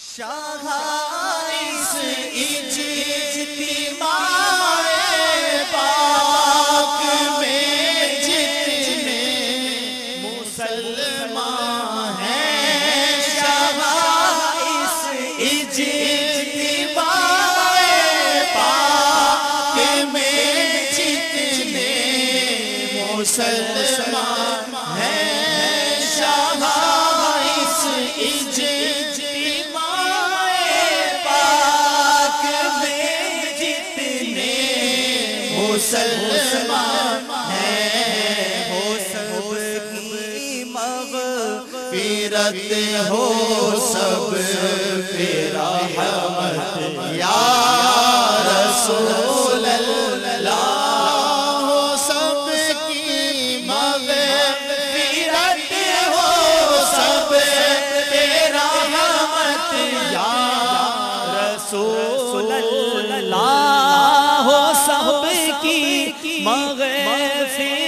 شاہ اس اجتماع پاک میں جتنے مسلمان ہیں شاہ اس اجتماع پاک میں جتنے مسلمان ہیں۔ مسلمان ہیں ہو سب کی مغفرت ہو سب پہ رحمت یا رسول اللہ ہو سب کی مغفرت ہو سب پہ رحمت یا رسول اللہ کی مغفرت